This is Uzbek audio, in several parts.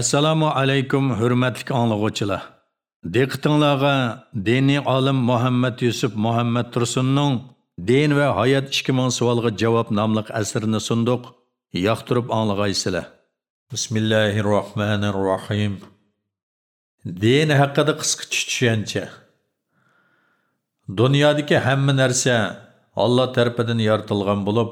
Assalomu alaykum hurmatli anglag'uvchilar. Diqqatingizga diniy olim Muhammad Yusuf Muhammad Tursunning Din va hayot 2000 savolga javob nomli asrini sunduq. Yoqtirib anglag'aysizlar. Bismillahirrohmanirrohim. Din haqida qisqa tushuncha. Dunyodagi hamma narsa Alloh tarafidan yaratilgan bo'lib,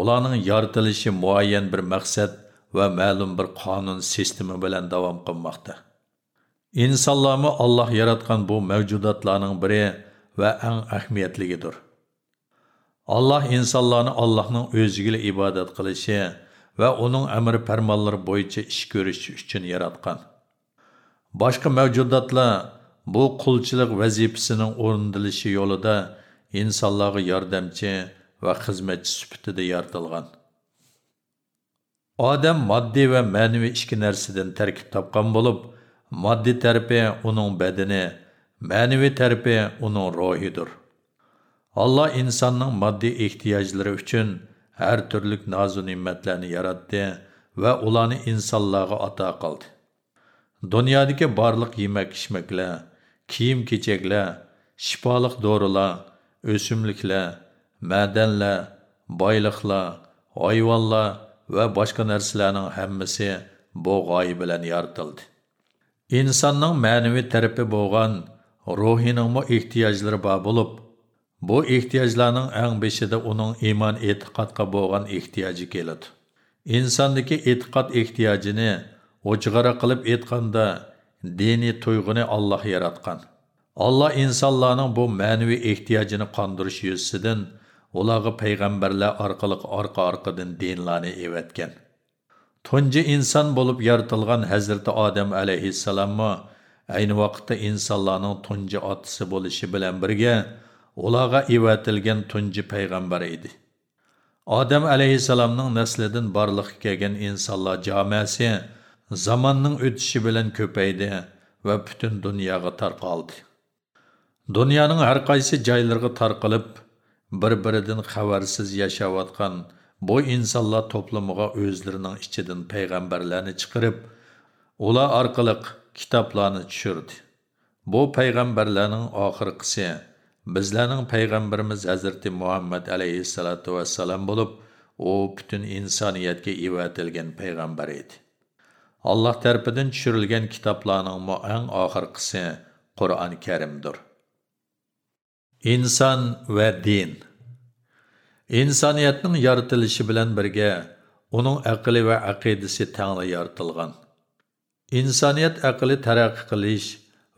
ularning yaratilishi muayyan bir maqsad va ma'lum bir qonun sistemi bilan davom qilmoqda. insonlarni Alloh yaratgan bu mavjudotlarning biri va eng ahamiyatligidir. Alloh insonlarni Allohning o'ziga ibodat qilishi va uning amr farmonlari bo'yicha ish ko'rish uchun yaratgan. Boshqa mavjudotlar bu qulchilik vazifasining o'rindilishi yo'lida insonlarga yordamchi va xizmatchi sifatida yaratilgan. Odam moddiy va ma'naviy ikki narsadan tarkib topgan bo'lib, moddiy tarafi uning badani, ma'naviy tarafi uning ruhidir. Alloh insonning moddiy ehtiyojlari uchun har turli nozu ne'matlarni yaratdi va ularni insonlarga ato qildi. Dunyodagi barliq yemak-ichmaklar, kiyim-kechaklar, shifoliq dorilar, o'simliklar, ma'danlar, boyliqlar, hayvonlar va boshqa narsalarning hammasi bu g'oya bilan yaratildi. Insonning ma'naviy tarafi bo'lgan ruhiningmi ehtiyojlari bor bo'lib, bu ehtiyojlarning eng beshida uning iymon e'tiqodga bo'lgan ehtiyoji keladi. Insondagi e'tiqod ehtiyojini o'chg'ara qilib aytganda diniy tuyg'uni Alloh yaratgan. Alloh insonlarning bu ma'naviy ehtiyojini qondirish yuzasidan ularga payg'ambarlar orqali orqa orqadan dinlarni evatgan. Tunji inson bo'lib yaratilgan hazrati odam alayhissalommi? Ayni vaqtda insonlarning tunji otisi bo'lishi bilan birga ularga evatilgan tunji payg'ambar edi. Odam alayhissalomning naslidan borliqqa kelgan insonlar jamiyasi zamonning o'tishi bilan ko'paydi va butun dunyoga tarqaldi. Dunyoning har qaysi joylariga tarqalib bir-biridan xabarsiz yashayotgan bu insonlar to'plamiga o'zlarining ichidan payg'ambarlarni chiqarib, ular orqali kitoblarni tushirdi. Bu payg'ambarlarning oxirgisi bizlarning payg'ambarimiz Hazrati Muhammad alayhissalatu vassalam bo'lib, u butun insoniyatga evatilgan payg'ambar edi. Alloh tarafidan tushirilgan kitoblarning eng oxirgisi Qur'oni Karimdir. Inson va din. Insoniyatning yoritilishi bilan birga uning aqli va aqidasi tangli yoritilgan insoniyat aqli taraqqiy qilish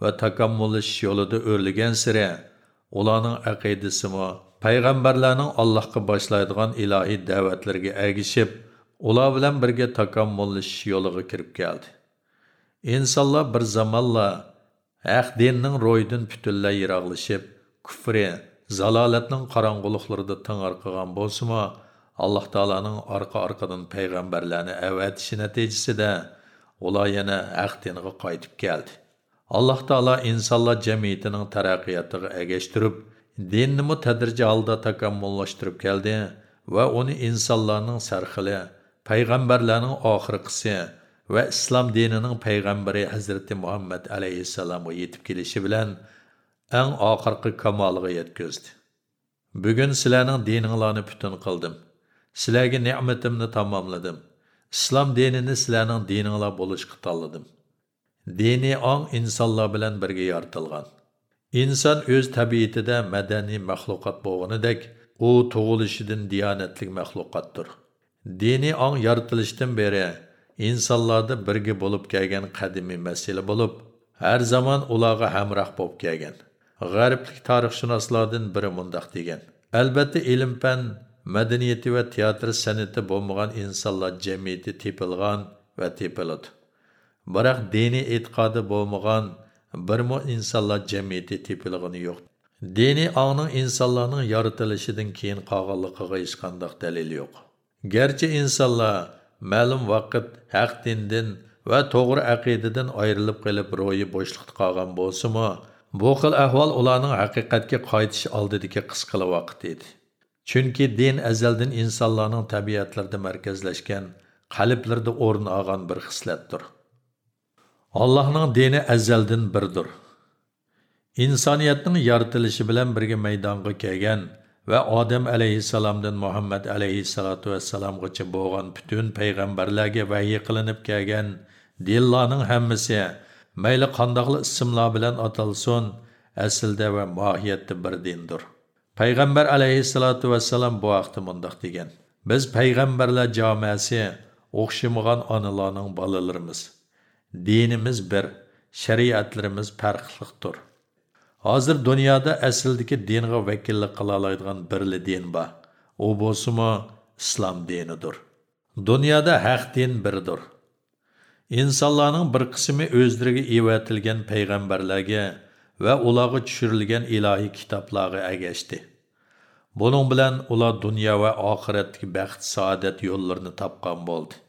va takommullash yo'lida o'rlagan sira ularning aqidasimi payg'ambarlarning allohga boshlaydigan ilohiy da'vatlarga ergishib ular bilan birga takommullash yo'liga kirib keldi. Insonlar bir zamonlar haq dinning ro'yidan butunlay yiroqlashib kufri, zalolatning qorong'uliqlarida tang'arqigan bo'lsimi, alloh taoloning orqa-orqadan payg'ambarlarni avatishi natijasida ular yana haq diniga qaytib keldi. alloh taolo insonlar jamiyatining taraqqiyotiga agashtirib, dinni tadrijiy holda takommullashtirib keldi va uni insonlarning sarxili, payg'ambarlarning oxirgisi va islom dinining payg'ambari Hazrati Muhammad alayhissalomga yetib kelishi bilan ən axırqı kamoliga yetkizdi. Bugün sizlarning dininglarni bütün qıldım. Sizlərə nimətimni tamamladım. İslam dinini sizlarning dininglar bo'lishga tanladim Dini ong insanlar bilan birga yoritilgan inson o'z tabiatida madaniy maxluqot bo'lganidek u tug'ilishidan diyonatli maxluqotdir Dini ong yoritilishidan beri insonlarda birga bo'lib kelgan qadimiy masala bo'lib har zamon ularga hamroh bo'lib kelgan g'arblik tarixshunoslardan biri mundoq degan. Albatta ilm fan madaniyati va teatr san'ati bo'lmagan insonlar jamiyati tepilgan va tepiladi. Biroq diniy e'tiqodi bo'lmagan birmu insonlar jamiyati tepilgani yo'q. Diniy ongning insonlarning yoritilishidan keyin qolganligiga hech qanday dalil yo'q. Garchi insonlar ma'lum vaqt haq dindan va to'g'ri aqidadan ayrilib qilib ro'yi bo'shliqda qolgan bo'lsimi Bu xil ahvol ularning haqiqatga qaytish oldidagi qisqali vaqt edi. Chunki din azaldan insonlarning tabiatlarida markazlashgan, qalblarida o'rin olgan bir xislatdir. Allohning dini azaldan birdir. insoniyatning yaratilishi bilan birga maydonga kelgan va odam alayhissalomdan muhammad alayhisalatu vassalomgacha bo'lgan butun payg'ambarlarga vahiy qilinib kelgan dinlarning hammasi mayli qandoqli ismlar bilan atalsin aslida va mohiyatda bir dindir. Payg'ambar alayhissalotu vassalam bu haqda mundoq degan. Biz payg'ambarlar jamoasi o'xshamagan onalarning bolalarimiz. Dinimiz bir shariatlarimiz farqliqdir. Hozir dunyoda asldagi dinga vakillik qila oladigan birli din bor. U bo'lsimi islom dinidir. Dunyoda haq din birdir insonlarning bir qismi o'zlariga evatilgan payg'ambarlarga va ularga tushirilgan ilohiy kitoblarga agashdi buning bilan ular dunyo va oxiratdagi baxt saodat yo'llarini topgan bo'ldi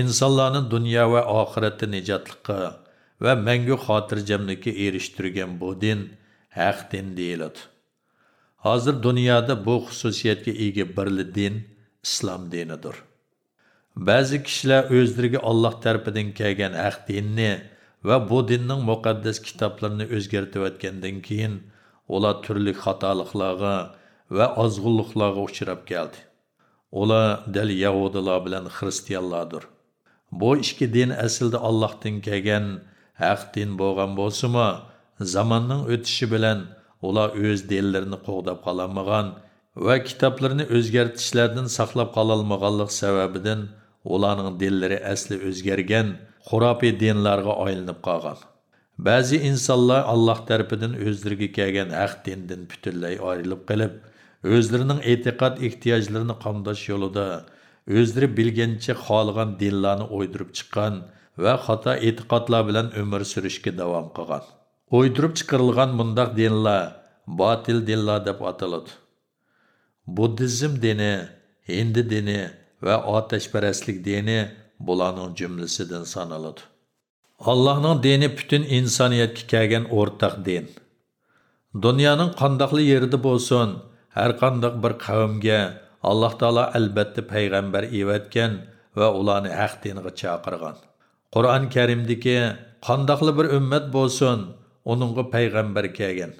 insonlarni dunyo va oxiratda nijotliqqa va mangu xotirjamlikka erishtirgan bu din haq din deyiladi. Hozir dunyoda bu xususiyatga ega birli din islom dinidir. Ba'zi kishilar o'zlariga olloh tarafidan kelgan haq dinni va bu dinning muqaddas kitoblarini o'zgartirayotgandan keyin ular turli xatoliklarga va ozg'unliqlarga uchrab keldi. Ular dal yahudilar bilan xristianlardir. Bu ikki din aslida allohdan kelgan haq din bo'lgan bo'lsimi zamonning o'tishi bilan ular o'z dinlarini qo'g'dab qololmagan va kitoblarini o'zgartishlardan saqlab qololmaganlik sababidan ularning dinlari asli o'zgargan xurofiy dinlarga aylanib qolgan. Ba'zi insonlar alloh tarafidan o'zlariga kelgan haq dindan butunlay ayrilib qilib o'zlarining e'tiqod ehtiyojlarini qondash yo'lida o'zlari bilgancha xohlagan dinlarni o'ydirib chiqqan va xato e'tiqodlar bilan umr surishga davom qilgan. O'ydirib chiqarilgan bundoq dinlar botil dinlar deb ataladi. Buddizm dini hindi dini va otashparastlik dini bularning jumlasidan sanaladi. Allohning dini butun insoniyatga kelgan o'rtaq din. Dunyoning qandoqli yerida bo'lsin har qandoq bir qavmga alloh taolo albatta payg'ambar evatgan va ularni haq dinga chaqirgan. Qur'on karimdagi qandoqli bir ummat bo'lsin uningga payg'ambar kelgan.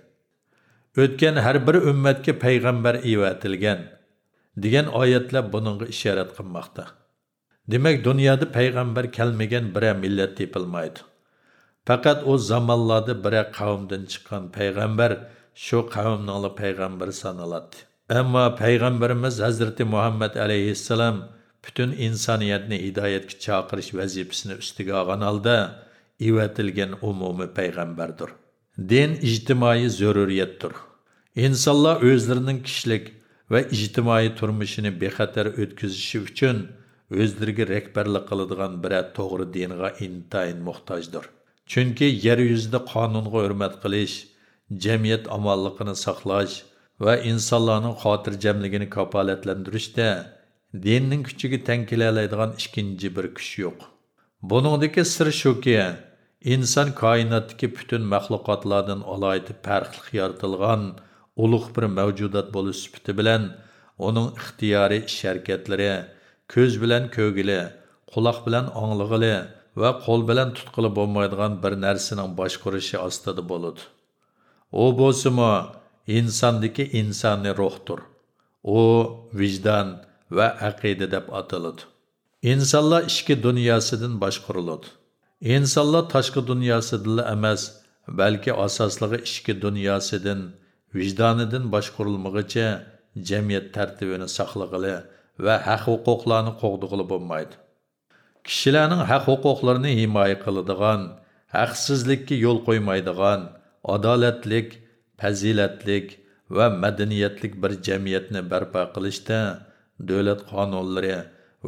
O'tgan har bir ummatga payg'ambar evatilgan. Degan oyatlar buningga ishorat qilmoqda. Demak dunyoda payg'ambar kelmagan biror millat tepilmaydi. Faqat u zamonlarda biror qavmdan chiqqan payg'ambar shu qavmning payg'ambar sanaladi. Ammo payg'ambarimiz hazrati muhammad alayhissalom butun insoniyatni hidoyatga chaqirish vazifasini ustiga olgan holda evatilgan umumiy payg'ambardir. Din ijtimoiy zaruriyatdir. Insonlar o'zlarining kishilik va ijtimoiy turmushini bexatar o'tkazishi uchun o'zlariga rahbarlik qiladigan bira to'g'ri dinga intayin muhtojdir. Chunki yer yuzida qonunga hurmat qilish jamiyat omonligini saqlash va insonlarning xotirjamligini kafolatlantirishda dinning kuchiga teng kelaoladigan ikkinchi bir kuch yo'q. Buningdagi sir shuki inson koinotdagi butun maxluqotlardan alohida farqli yaratilgan ulug' bir mavjudot bo'lish sifati bilan uning ixtiyoriy ish harakatlari ko'z bilan ko'gili quloq bilan anglig'ili va qo'l bilan tutqili bo'lmaydigan bir narsaning boshqurishi ostida bo'ladi. U bo'lsimi insondagi insoniy ruhdir. U vijdon va aqida deb ataladi. Insonlar ichki dunyosidan boshqariladi. Insonlar tashqi dunyosidan emas balki asosligi ichki dunyosidan vijdonidan boshqarilmag'icha jamiyat tartibini saqlag'ili va haq huquqlarni qo'g'dig'ili bo'lmaydi. Kishilarning haq huquqlarini himoya qiladigan haqsizlikka yo'l qo'ymaydigan adolatlik fazilatlik va madaniyatlik bir jamiyatni barpo qilishda davlat qonunlari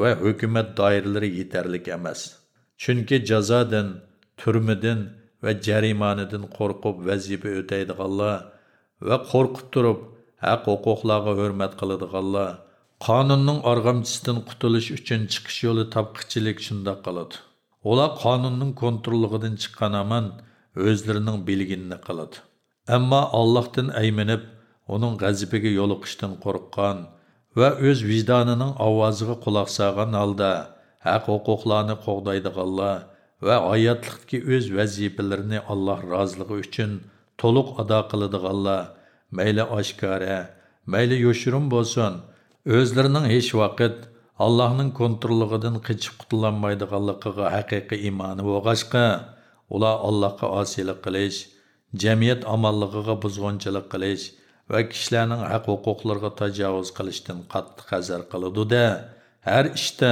va hukumat doiralari yetarli emas. Chunki jazodan turmidan va jarimonidan qo'rqib vazifa o'taydiganlar va qo'rqib turib haq huquqlarga hurmat qiladiganlar qonunning arg'amchisidan qutulish uchun chiqish yo'li topqichilik shundoq qiladi. Ular qonunning kontrolligidan chiqqan aman o'zlarining bilginini qiladi. Ammo allohdan ayminib uning g'azibiga yo'liqishdan qo'rqqan va o'z vijdonining ovoziga quloq solgan holda haq huquqlarni qo'g'daydiganlar va hayotlikdagi o'z vazifalarini alloh roziligi uchun to'liq ado qiladiganlar mayli oshkora mayli yoshirin bo'lsin o'zlarining hech vaqt allohning kontrolligidan qichib qutulolmaydiganligiga haqiqiy imoni bo'lg'ashqa ular allohga osiylik qilish jamiyat omonligiga buzg'unchilik qilish va kishilarning haq huquqlariga tajovuz qilishdan qattiq hazar qiladida har ishda işte,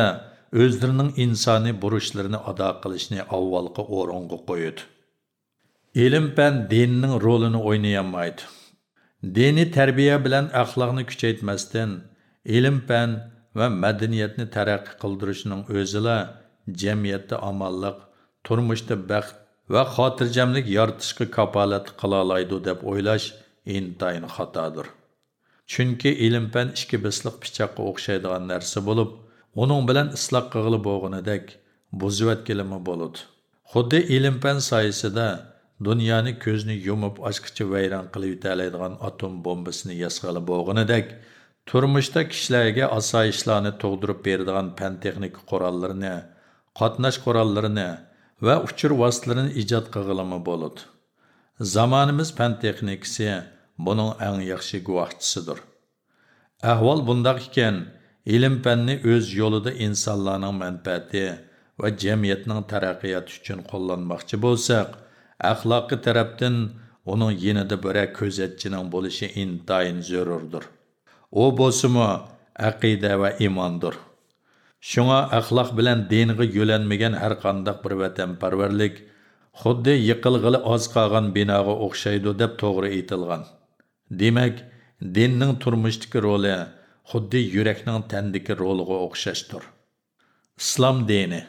o'zlarining insoniy burchlarini ado qilishni avvalgi o'ringa qo'yadi. Ilm fan dinning rolini o'ynayolmaydi. Diniy tarbiya bilan axloqni kuchaytmasdan, ilm fan va madaniyatni taraqqiy qildirishning o'zila jamiyatda omonlik, turmushda baxt va xotirjamlik yoritishga kapolat qila oladi deb o'ylash intayin xatodir. Chunki ilm fan ikki bisliq pichoqqa o'xshaydigan narsa bo'lib, uning bilan isloq qilib bo'lganidek buzivatgilimi bo'ladi. Xuddi ilm fan soyasida dunyoni ko'zni yumib ochqicha vayron qilib yutaladigan atom bombasini yasg'ali bo'lganidek, turmushda kishilarga osoyishlarni tug'dirib beradigan fan texnika qurollarini, qatnash qurollarini va uchur vositalarini ijod qilg'ilimi bo'ladi. Zamonimiz fan texnikasi buning eng yaxshi guvohchisidir. Ahvol bundoq ekan, ilm fanni o'z yo'lida insonlarning manfaati va jamiyatning taraqqiyoti uchun qo'llanmoqchi bo'lsak, axloqiy tarafdan uning yenida bir ko'zatchining bo'lishi intayin zarurdir. U bo'lsimi aqida va iymondir. Shunga axloq bilan dinga yo'lanmagan har qanday bir vatanparvarlik xuddi yiqilg'ili oz qolgan binoga o'xshaydi deb to'g'ri aytilgan. Demak, dinning turmushdagi roli xuddi yurakning tandagi roliga o'xshashdir. Islom dini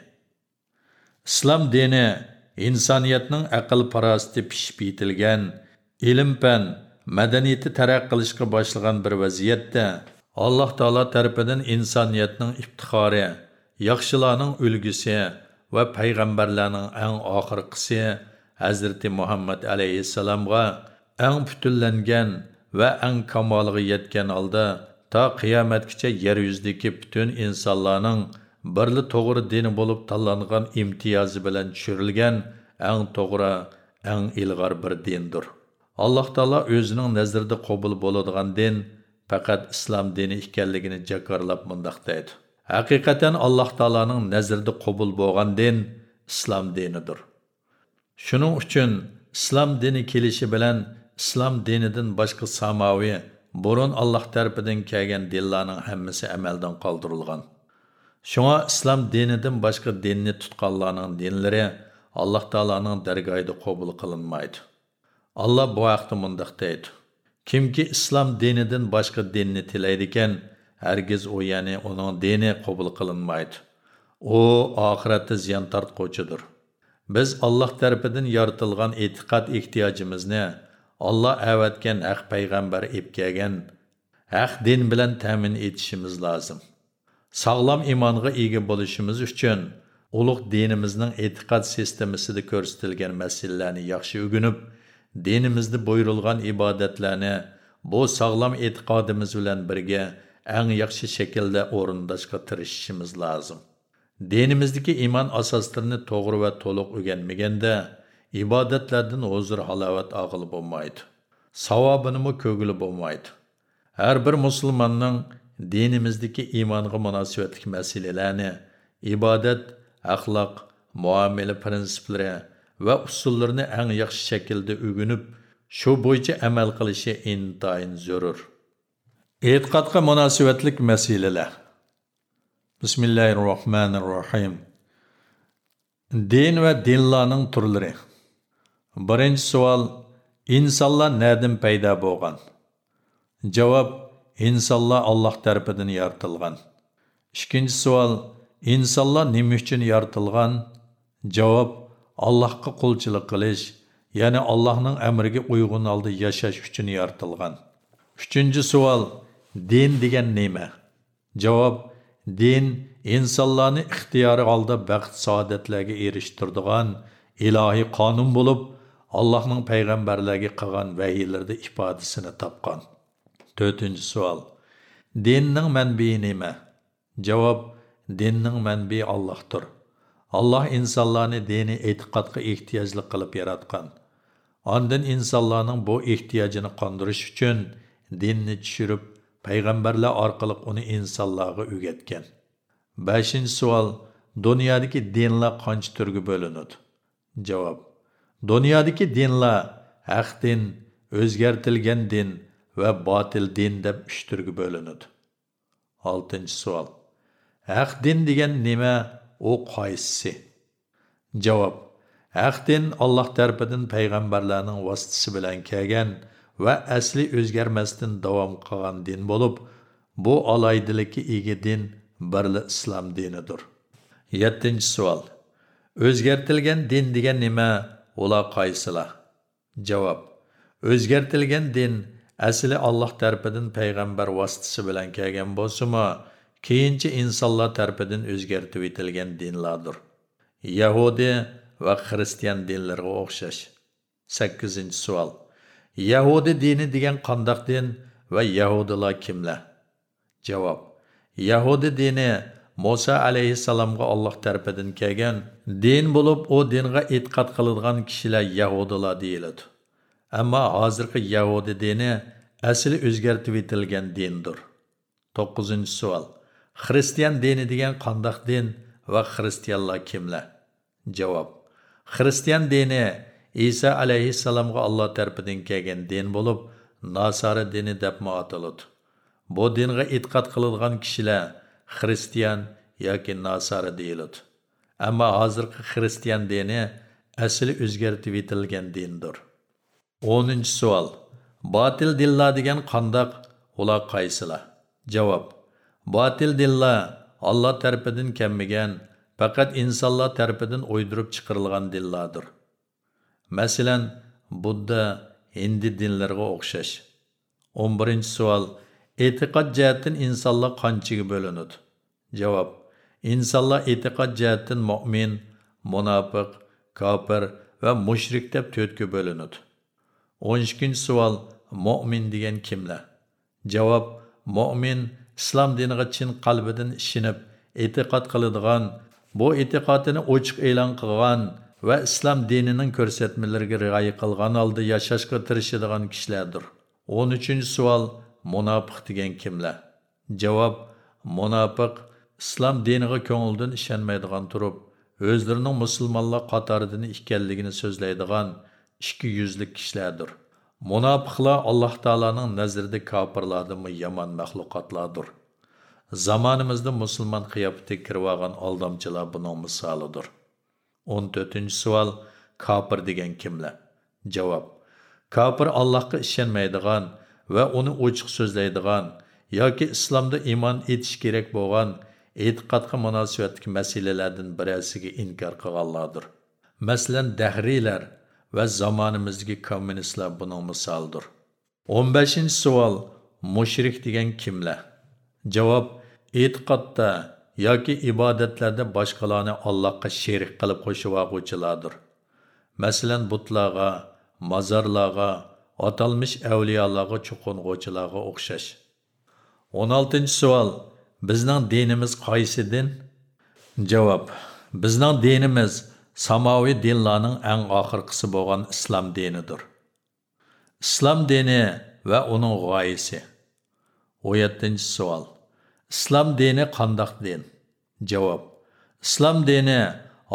Islom dini insoniyatning aql farosati pishib yetilgan, ilm-fan, madaniyati taraq qilishga boshlagan bir vaziyatda alloh taolo tarafidan insoniyatning iftixori yaxshilarning ulgusi va payg'ambarlarning eng oxirgisi hazrati muhammad alayhissalomga eng butunlangan va eng kamoliga yetgan holda to qiyomatgacha yer yuzidagi butun insonlarning birli to'g'ri dini bo'lib tanlangan imtiyozi bilan tushirilgan eng to'g'ri eng ilg'or bir dindir. Alloh taolo o'zining nazarida qabul bo'ladigan din faqat islom dini ekanligini jakorlab mundoq deydi. Haqiqatan alloh taoloning nazarida qabul bo'lgan din islom dinidir. Shuning uchun islom dini kelishi bilan islom dinidan boshqa samoviy burun alloh tarafidan kelgan dinlarning hammasi amaldan qoldirilgan. Shunga islom dinidan boshqa dinni tutqanlarning dinlari alloh taoloning dargohida qabul qilinmaydi alloh bu haqda mundoq deydi Kimki islom dinidan boshqa dinni tilaydi ekan, hargiz u ya'ni uning dini qabul qilinmaydi. U oxiratda ziyon tortquchidir. Biz Alloh tarafidan yoritilgan e'tiqod ehtiyojimizni Alloh avatgan haq payg'ambar kelgan haq din bilan ta'min etishimiz lozim. Sağlam imanğa ega bo'lishimiz uchun ulug' dinimizning e'tiqod sistemasida ko'rsatilgan masalalarni yaxshi o'rganib, dinimizda buyurilgan ibodatlarni bu sağlam e'tiqodimiz bilan birga eng yaxshi shaklda o'rindashga tirishishimiz lozim. Dinimizdagi iymon asoslarini to'g'ri va to'liq o'rganmaganda ibodatlardan huzur halovat og'il bo'lmaydi. Savobinimi ko'gili bo'lmaydi. Har bir musulmonning dinimizdagi iymonga munosabatli masalalarni ibodat axloq muomala prinsiplari va usullarini eng yaxshi shaklda o'rganib shu bo'yicha amal qilishi intayin zarur. E'tiqodga munosabatlik masalalar. Bismillahi rohmanir rohim din va dinlarning turlari. Birinchi savol insonlar nadan paydo bo'lgan? Javob insonlar alloh tarafidan yaratilgan ikkinchi savol insonlar nima uchun yaratilgan javob Allohga qulchilik qilish, ya'ni Allohning amriga uyg'un holda yashash uchun yaratilgan. Uchinchi savol: Din degan nima? Javob: Din insonlarni ixtiyori holda baxt saodatlarga erishtiradigan ilohiy qonun bo'lib, Allohning payg'ambarlarga qilgan vahiylarda ifodasini topgan. 4-savol: Dinning manbai nima? Javob: Dinning manbai Allohdir. alloh insonlarni diniy e'tiqodga ehtiyojli qilib yaratgan Ondan insonlarning bu ehtiyojini qondirish uchun dinni tushirib, payg'ambarlar orqali uni insonlarga o'rgatgan. 5-savol. Dunyodagi dinlar qancha turga bo'linadi? Javob. Dunyodagi dinlar haq din, o'zgartirilgan din va batil din deb uch turga bo'linadi. 6-savol. Haq din degan nima? U qaysisi? Javob. Haq din Alloh tarafidan payg'ambarlarning vositasi bilan kelgan va asli o'zgarmasdan davom qilgan din bo'lib, bu alaydilikka ega din birli islom dinidir. 7-savol. O'zgartirilgan din degan nima? Ular qaysilar? Javob. O'zgartirilgan din asli Alloh tarpidan payg'ambar vositasi bilan kelgan bo'lsa, keyinchi insonlar tarpidan o'zgartib etilgan dinlardir. Yahudi va xristian dinlariga o'xshash. 8-savol. Yahudi dini degan qandoq din va yahudilar kimlar? Javob. Yahudi dini Musa alayhissalomga Alloh tarafidan kelgan din bo'lib, u dinga e'tiqod qiladigan kishilar yahudilar deyiladi. Ammo hozirgi Yahudi dini asli o'zgartib etilgan dindir. 9-savol. Xristian dini degan qandoq din va xristianlar kimlar? Javob. Xristian dini İsa alayhissalomga Alloh tarafidan kelgan din bo'lib, Nasara dini deb ataladi. Bu dinga e'tiqod qiladigan kishilar xristian yoki Nasara deyiladi. Ammo hozirgi xristian dini asli o'zgartib etilgan 10-savol. Batil dilla degan qandoq? Ular qaysilar? Javob. Batil dilla Alloh tarafidan kelmagan, faqat insonlar tarafidan o'ydirib chiqarilgan dillardir. Masalan, Buddha Hindi dinlarga o'xshash. 11-savol. E'tiqod jihatdan insonlar qanchaga bo'linadi? Javob. Insonlar e'tiqod jihatdan mu'min, munofiq, kofir va mushrik deb to'rtga bo'linadi. 12-savol. Mu'min degan kimlar? Javob. Mu'min islom diniga chin qalbidan ishinib, e'tiqod qiladigan, bu e'tiqodini ochiq e'lon qilgan va islom dinining ko'rsatmalariga rioya qilgan holda yashashga tirishadigan kishilardir 13 savol munofiq degan kimlar javob munofiq islom diniga ko'ngildan ishonmaydigan turib o'zlarining musulmonlar qatoridan ekanligini so'zlaydigan ikki yuzlik kishilardir. Munofiqlar alloh taoloning nazarida kofirlardan yomon maxluqotlardir. Zamonimizda musulmon qiyofatiga kirib olgan aldamchilar buning misolidir. 14 savol kofir degan kimlar? Javob kofir allohga ishonmaydigan va uni ochiq so'zlaydigan yoki islomda iymon etish kerak bo'lgan e'tiqodga munosabatli masalalardan birasiga inkor qilganlardir. Masalan dahriylar va zamonimizdagi kommunistlar buning misolidir 15 savol mushrik degan kimlar javob e'tiqodda yoki ibodatlarda boshqalarni Allohga sherik qilib qo'shib olg'uvchilardir. Masalan, butlarga, mozorlarga, atalmish avliyolarga cho'qing'uvchilarga o'xshash. 16-savol. Bizning dinimiz qaysi din? Javob. Bizning dinimiz samoviy dinlarning eng oxirgisi bo'lgan islom dinidir. Islom dini va uning g'oyasi. 17-savol. islom dini qandoq din javob islom dini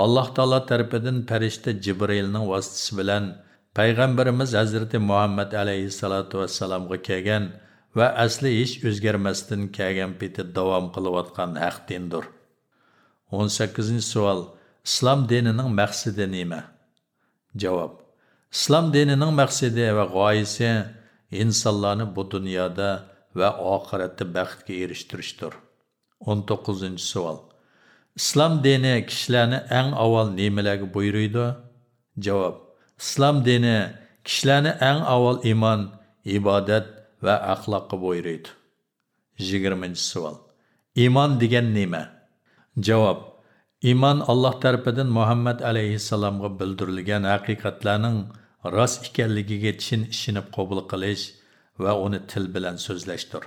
alloh taolo tarafidan farishta jibrilning vositasi bilan payg'ambarimiz hazrati muhammad alayhissalotu vassalomga kelgan va asli hech o'zgarmasdan kelgan peti davom qilayotgan haq dindir o'n sakkizinchi savol islom dinining maqsadi nima? Javob. Islom dinining maqsadi va g'oyasi insonlarni bu dunyoda va oxiratda baxtga erishtirishdir. 19 savol. Islom dini kishilarni eng avval nimalarga buyuruydi javob. Islom dini kishilarni eng avval iymon ibodat va axloqqa buyuruydi 20 savol. Iymon degan nima? Javob. Iymon alloh tarafidan muhammad alayhissalomga bildirilgan haqiqatlarning rost ekanligiga chin ishinib qabul qilish va uni til bilan so'zlashdir.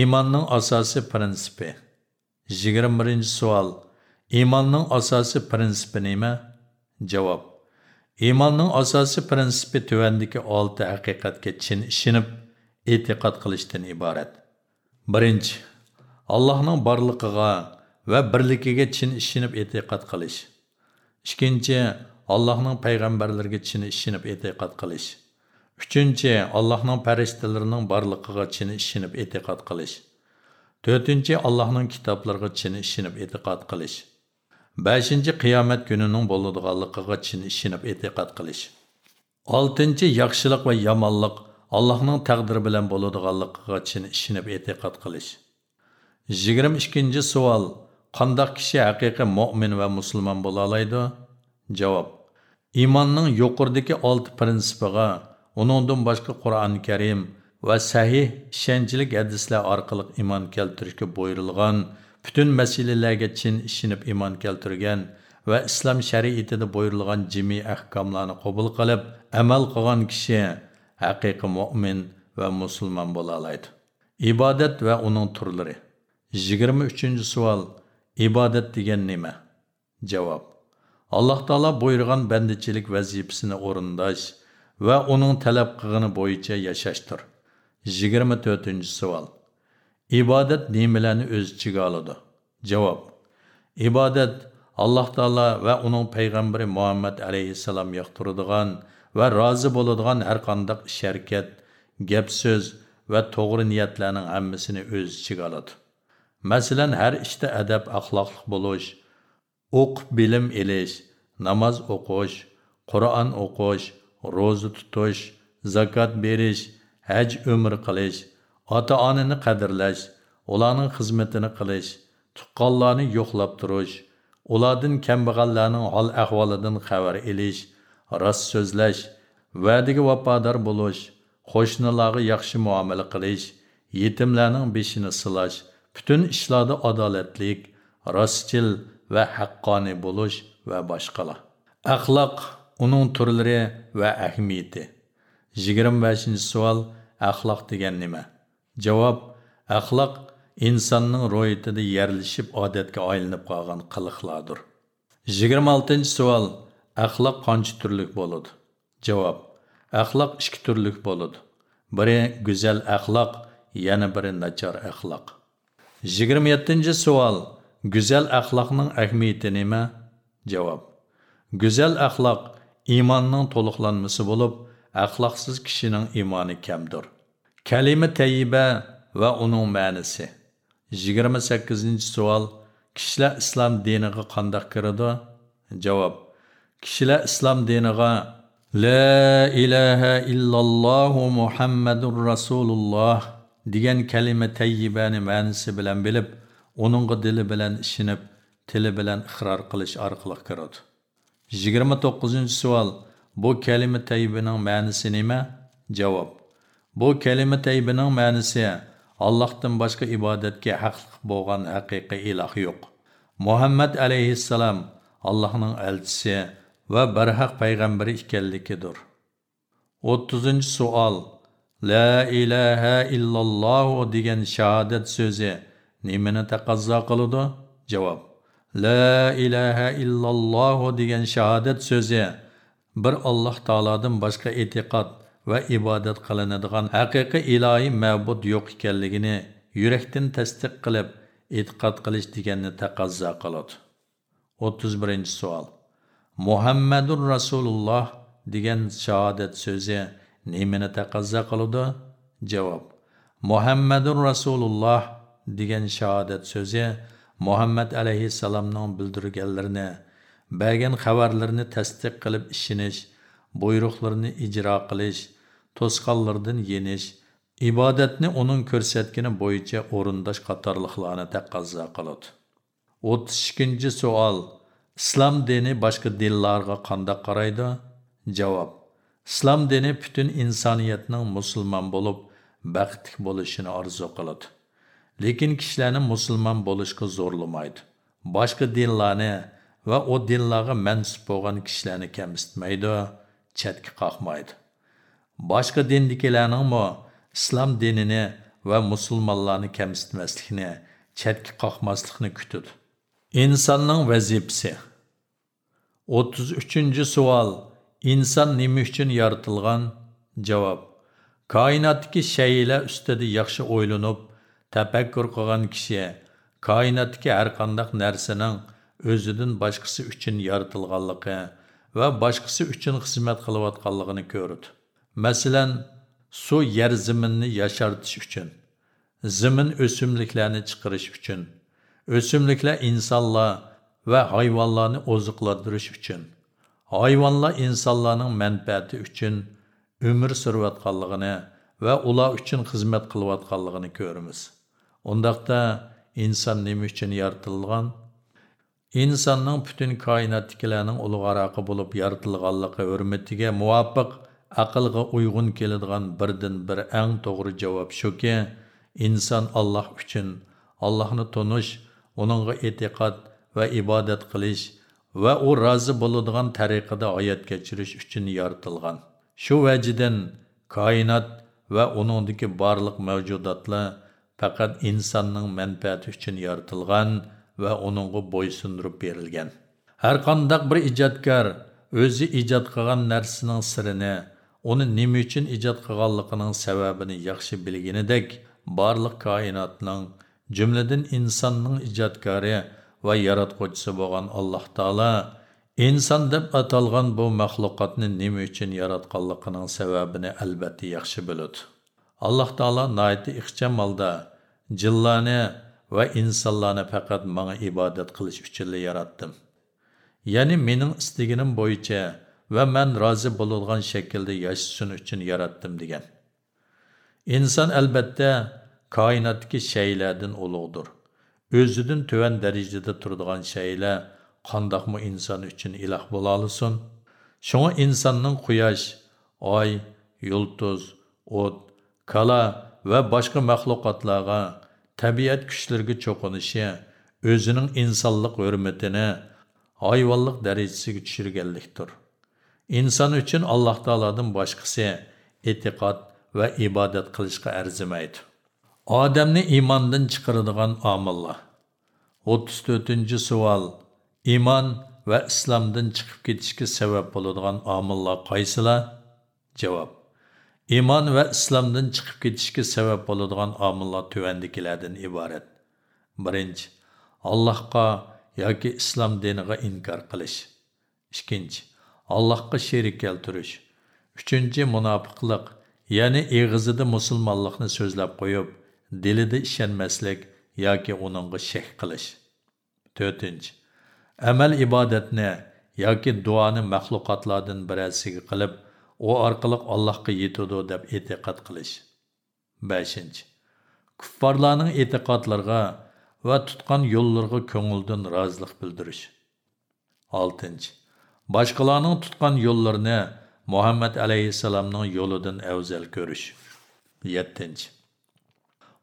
Iymonning asosiy prinsipi. 21 savol. Iymonning asosiy prinsipi nima? Javob. Iymonning asosiy prinsipi tuvandagi olti haqiqatga chin ishinib e'tiqod qilishdan iborat. Birinchi allohning borligiga va birligiga chin ishonib e'tiqod qilish. Ikkinchi allohning payg'ambarlariga chin ishonib e'tiqod qilish. Uchinchi allohning farishtalarining borligiga chin ishonib e'tiqod qilish. To'rtinchi allohning kitoblariga chin ishonib e'tiqod qilish. Beshinchi qiyomat kunining bo'ladiganligiga chin ishonib e'tiqod qilish. Oltinchi yaxshilik va yomonlik allohning taqdiri bilan bo'ladiganligiga chin ishonib e'tiqod qilish. Yigirma ikkinchi savol. Qandoq kishi haqiqiy mo'min va musulmon bo'la oladi javob iymonning yuqoridagi olti prinsipiga uningdan boshqa qur'oni karim va sahih ishonchlik hadislar orqali iymon keltirishga buyurilgan butun masalalarga chin ishinib iymon keltirgan va islom shariatida buyurilgan jimiy ahkomlarni qabul qilib amal qilgan kishi haqiqiy mo'min va musulmon bo'la oladi ibodat va uning turlari. Yigirma uchinchi savol. Ibodat degan nima? Javob. Alloh taolo buyurgan bandichilik vazifasini o'rindash va uning talab qilgani bo'yicha yashashdir. Yigirma to'rtinchi savol. Ibodat nimalarni o'z ichiga oladi? Javob. Ibodat alloh taolo va uning payg'ambari muhammad alayhissalom yoqtiradigan va rozi bo'ladigan har qanday ish harakat gap so'z va to'g'ri niyatlarning hammasini o'z ichiga oladi. Masalan har ishda adab axloqli bo'lish o'qib bilim elish namoz o'qish qur'on o'qish ro'za tutish zakot berish haj umr qilish ota onani qadrlash ularning xizmatini qilish tuqqanlarni yo'qlab turish ulardan kambag'allarning hol ahvolidan xabar elish rost so'zlash va'daga vafodor bo'lish qo'shnilarga yaxshi muomala qilish yetimlarning beshini silash Bütün işlarda adaletlik, rastçil və haqqani buluş və başqalar. Əxlaq, onun türləri və əhmiyyəti. 25-ci sual, əxlaq degen nəmə? Cavab, əxlaq insanın royətində yerləşib adətə aylanıb qalğan qılıqlardır. 26-cı sual, əxlaq qanç türlük boludu? Cavab, əxlaq iki türlük boludu. Biri gözəl əxlaq, yəni biri naçar əxlaq. 27-ci sual. Güzel əxlaqның əhmiyyəti nəmə? Cavab. Güzel əxlaq imanın toluqlanması olub, əxlaqsız kişinin imanı kəmdir. Kəlimi təyyibə və onun mənisi. 28-ci sual. Kişilər İslam diniga qandaq kirdi? javob kishilar islom diniga La ilaha illallah muhammadur rasululloh degan kalima tayyibani ma'nisi bilan bilib uningga dili bilan ishinib tili bilan iqror qilish orqali kiradi. Yigirma to'qqizinchi savol. Bu kalima tayyibining ma'nisi nima? Javob. Bu kalima tayyibining ma'nisi allohdan boshqa ibodatga haqliq bo'lgan haqiqiy iloh yo'q. Muhammad alayhissalom allohning elchisi va barhaq payg'ambari ekanligidir. O'ttizinchi savol. La ilaha illalloh degan shahodat so'zi nimani taqozo qiladi javob. La ilaha illalloh degan shahodat so'zi bir alloh taolodan boshqa e'tiqod va ibodat qilinadigan haqiqiy ilohiy ma'bud yo'q ekanligini yurakdan tasdiq qilib e'tiqod qilish deganni taqozo qiladi. O'ttiz birinchi savol. Muhammadur rasululloh degan shahodat so'zi nimani taqozo qiladi javob. Muhammadur rasululloh degan shahodat so'zi muhammad alayhissalomning bildirganlarini bergan xabarlarni tasdiq qilib ishonish buyruqlarini ijro qilish to'sqonlardan yenish ibodatni uning ko'rsatgani bo'yicha o'rindash qatorliqlarni taqozo qiladi. O'ttiz ikkinchi savol islom dini boshqa dinlarga qandoq qaraydi? Javob islom dini butun insoniyatning musulmon bo'lib baxtli bo'lishini orzu qiladi. Lekin kishilarni musulmon bo'lishga zo'rlamaydi. Boshqa dinlarni va u dinlarga mansub bo'lgan kishilarni kamsitmaydi chetga qoqmaydi. Boshqa dindikilarningmi islom dinini va musulmonlarni kamsitmaslikni chetga qoqmaslikni kutadi. Insonning vazifasi. 33 savol. Inson nima uchun yaratilgan javob. Koinotdagi shaylar ustida yaxshi o'ylanib tafakkur qilgan kishi koinotdagi har qanday narsaning o'zidan boshqasi uchun yaratilganligi va boshqasi uchun xizmat qilayotganligini ko'rdi. Masalan suv yer zaminni yashartish uchun zimin o'simliklarni chiqarish uchun o'simliklar insonlar va hayvonlarni oziqlantirish uchun hayvonlar insonlarning manfaati uchun umr surayotganligini va ular uchun xizmat qilayotganligini ko'ramiz undaqda inson nima uchun yaratilgan insonning butun koinotdagilarning ulug'aroqi bo'lib yaratilganligi hurmatiga muvofiq aqlga uyg'un keladigan birdan bir eng to'g'ri javob shuki inson alloh uchun allohni tunish uningga e'tiqod va ibodat qilish va u rozi bo'ladigan tariqada hayot kechirish uchun yaratilgan. Shu vajidan koinot va uningdagi barliq mavjudotlar faqat insonning manfaati uchun yaratilgan va uningga bo'ysundirib berilgan. Har qandaq bir ijodkor o'zi ijod qilgan narsaning sirini uni nima uchun ijod qilganligining sababini yaxshi bilganidek barliq koinotning jumladan insonning ijodkori va yaratquvchisi bo'lgan alloh taolo inson deb atalgan bu maxluqotni nima uchun yaratganligining sababini albatta yaxshi biladi. Alloh taolo noiti ixcham holda jillarni va insonlarni faqat manga ibodat qilish uchun yaratdim. Ya'ni mening istaginim bo'yicha va man rozi bo'ladigan shaklda yashasin uchun yaratdim degan. Inson albatta koinotdagi shaylardan ulug'dir. O'zidan tuvan darajada turadigan shaylar qandoqmi inson uchun iloh bo'la olasin shunga insonning quyosh oy yulduz o't kala va boshqa maxluqotlarga tabiat kuchlariga cho'qinishi o'zining insonlik hurmatini hayvonlik darajasiga tushirganlikdir inson uchun alloh taolodan boshqasi e'tiqod va ibodat qilishga arzimaydi odamni iymondan chiqaradigan omillar. O'ttiz to'rtinchi savol. Iymon va islomdan chiqib ketishga sabab bo'ladigan omillar qaysilar? Javob. Iymon va islomdan chiqib ketishga sabab bo'ladigan omillar tuvandikilardan iborat. Birinchi allohga yoki islom diniga inkor qilish. Ikkinchi allohga sherik keltirish. Uchinchi munofiqlik ya'ni eg'izida musulmonlikni so'zlab qo'yib dilida ishonmaslik yoki uningga shak qilish. To'rtinchi amal ibodatni yoki duoni maxluqotlardan birasiga qilib u orqali allohga yetadi deb e'tiqod qilish. Beshinchi kuffarlarning e'tiqodlariga va tutgan yo'llarga ko'ngildan rozilik bildirish. Oltinchi boshqalarning tutgan yo'llarini muhammad alayhissalomning yo'lidan afzal ko'rish. Yettinchi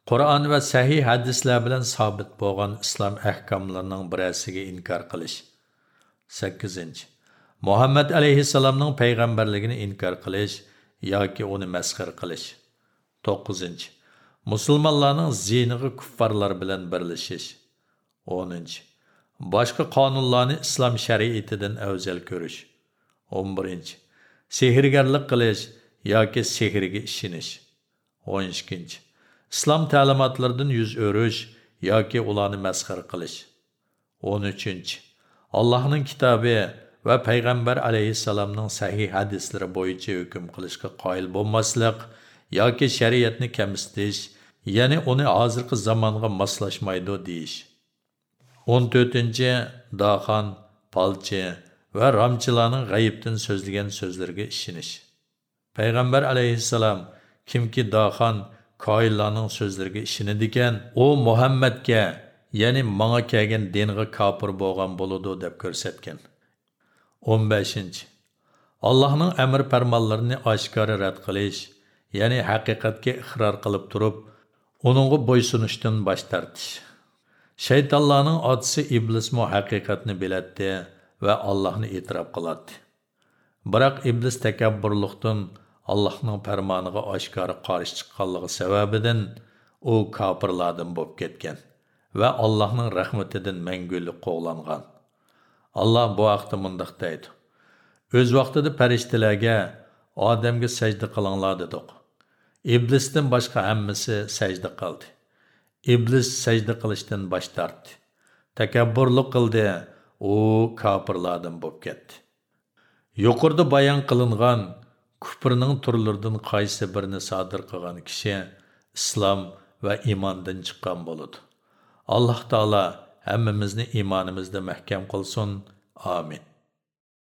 qur'on va sahih hadislar bilan sobit bo'lgan islom ahkomlarining birasiga inkor qilish. Sakkizinchi. Muhammad alayhissalomning payg'ambarligini inkor qilish yoki uni masxir qilish. To'qqizinchi. Musulmonlarning ziniga kuffarlar bilan birlashish. O'ninchi. Boshqa qonunlarni islom shariatidan afzal ko'rish. O'n birinchi sehrgarlik qilish yoki sehrga ishonish o'n ikkinchi. Islom ta'limotlaridan yuz o'rish yoki ularni masxir qilish. O'n uchinchi. Allohning kitobi va payg'ambar alayhissalomning sahih hadislari bo'yicha hukm qilishga qoyil bo'lmaslik yoki shariatni kamsitish ya'ni uni hozirgi zamonga moslashmaydi deyish. O'n to'rtinchi. Doxon palchi va romchilarning g'ayibdan so'zlagan so'zlarga ishonish. Payg'ambar alayhissalom kimki doxon koinlarning so'zlariga ishonadigan u muhammadga ya'ni manga kelgan dinga kofir bo'lgan bo'ladi deb ko'rsatgan 15. Allohning amr farmonlarini oshkora rad qilish, ya'ni haqiqatga iqror qilib turib, uningga bo'ysunishdan bosh tortish. Shaytonlarning otisi iblismo haqiqatni biladi va Allohni e'tirof qiladi. Biroq iblis takabburlikdan Allohning farmoniga aşkarı qarshi chiqqanligi sababidan o kofirlardan bo'lib ketgan va Allohning rahmatidan mangulik qo'g'langan. Alloh bu haqda mundaq deydi. O'z vaqtida farishtalarga odamga sajda qilinglar dedik. Iblisdan boshqa hammasi sajda qildi. Iblis sajda qilishdan bosh tortdi. Takabburlik qildi, u kofirlardan bo'lib ketdi. Yuqorida bayon qilingan kufrning turlaridan qaysi birini sodir qilgan kishi islom va iymondan chiqqan bo'ladi. Alloh taolo hammamizni iymonimizda mahkam qilsin. Amin.